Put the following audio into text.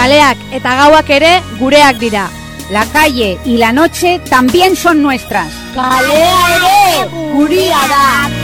kaleak eta gauak ere gureak dira. La calle y la noche también son nuestras. Kalea ere guria da.